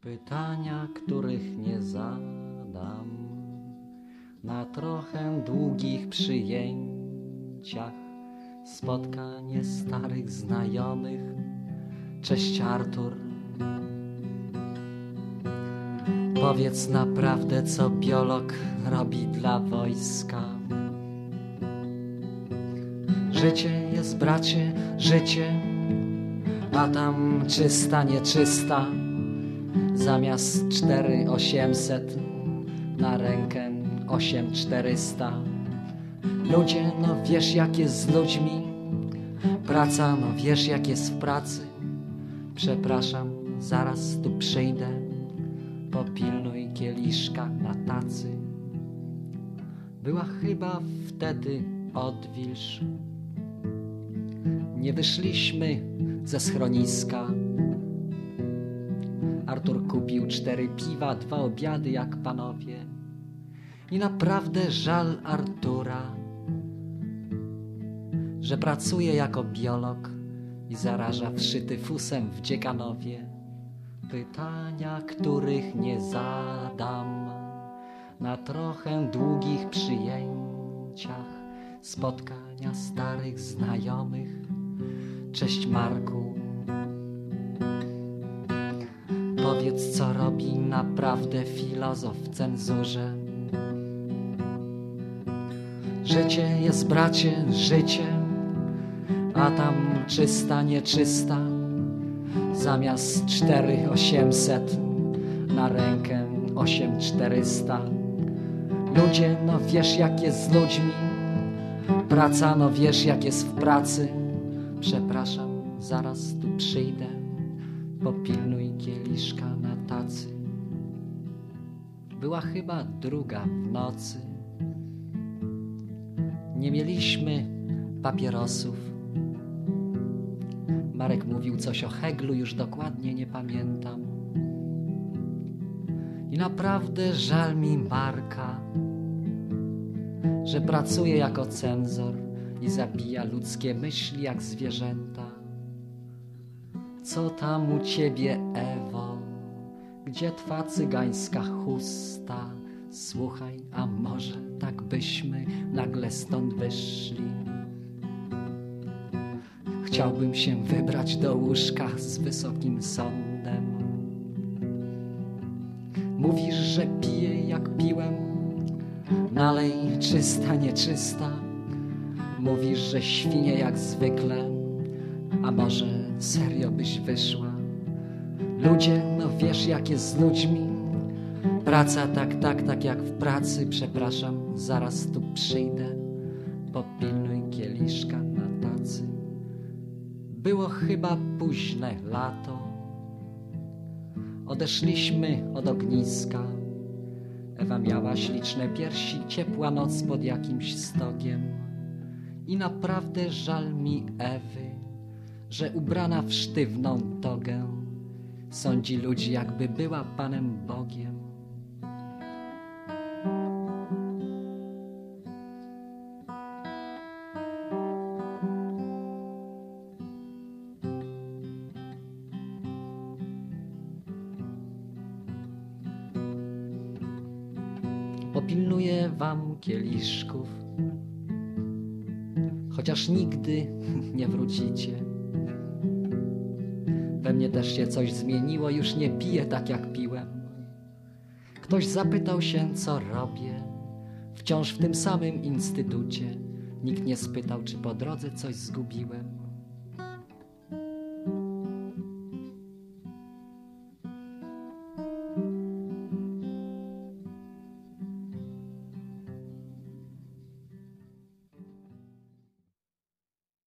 Pytania, których nie zadam na trochę długich przyjęciach, spotkanie starych znajomych. Cześć Artur. Powiedz naprawdę, co biolog robi dla wojska. Życie jest, bracie, życie, a tam czysta, nieczysta. Zamiast 4800 na rękę 8400. Ludzie, no wiesz jak jest z ludźmi. Praca, no wiesz jak jest w pracy. Przepraszam, zaraz tu przyjdę. Popilnuj kieliszka na tacy. Była chyba wtedy odwilż. Nie wyszliśmy ze schroniska. Artur kupił cztery piwa, dwa obiady jak panowie. I naprawdę żal Artura, że pracuje jako biolog i zaraża wszyty fusem w Dziekanowie. Pytania, których nie zadam na trochę długich przyjęciach, spotkania starych znajomych. Cześć Marku. Co robi naprawdę filozof w cenzurze. Życie jest, bracie, życie, a tam czysta, nieczysta. Zamiast 4800 na rękę 8400. Ludzie, no wiesz jak jest z ludźmi. Praca, no wiesz jak jest w pracy. Przepraszam, zaraz tu przyjdę. Popilnuj kieliszka na tacy. Była chyba druga w nocy. Nie mieliśmy papierosów. Marek mówił coś o Heglu, już dokładnie nie pamiętam. I naprawdę żal mi Marka, że pracuje jako cenzor i zabija ludzkie myśli jak zwierzęta. Co tam u ciebie, Ewo? Gdzie twa cygańska chusta? Słuchaj, a może tak byśmy nagle stąd wyszli? Chciałbym się wybrać do łóżka z wysokim sądem. Mówisz, że piję jak piłem, nalej czysta, nieczysta. Mówisz, że świnie jak zwykle, a może serio byś wyszła? Ludzie, no wiesz jak jest z ludźmi. Praca tak, tak, tak jak w pracy, przepraszam, zaraz tu przyjdę. Popilnuj kieliszka na tacy. Było chyba późne lato. Odeszliśmy od ogniska. Ewa miała śliczne piersi, ciepła noc pod jakimś stogiem. I naprawdę żal mi Ewy, że ubrana w sztywną togę sądzi ludzi, jakby była Panem Bogiem. Popilnuję wam kieliszków, chociaż nigdy nie wrócicie. Mnie też się coś zmieniło, już nie piję tak jak piłem. Ktoś zapytał się, co robię, wciąż w tym samym instytucie. Nikt nie spytał, czy po drodze coś zgubiłem.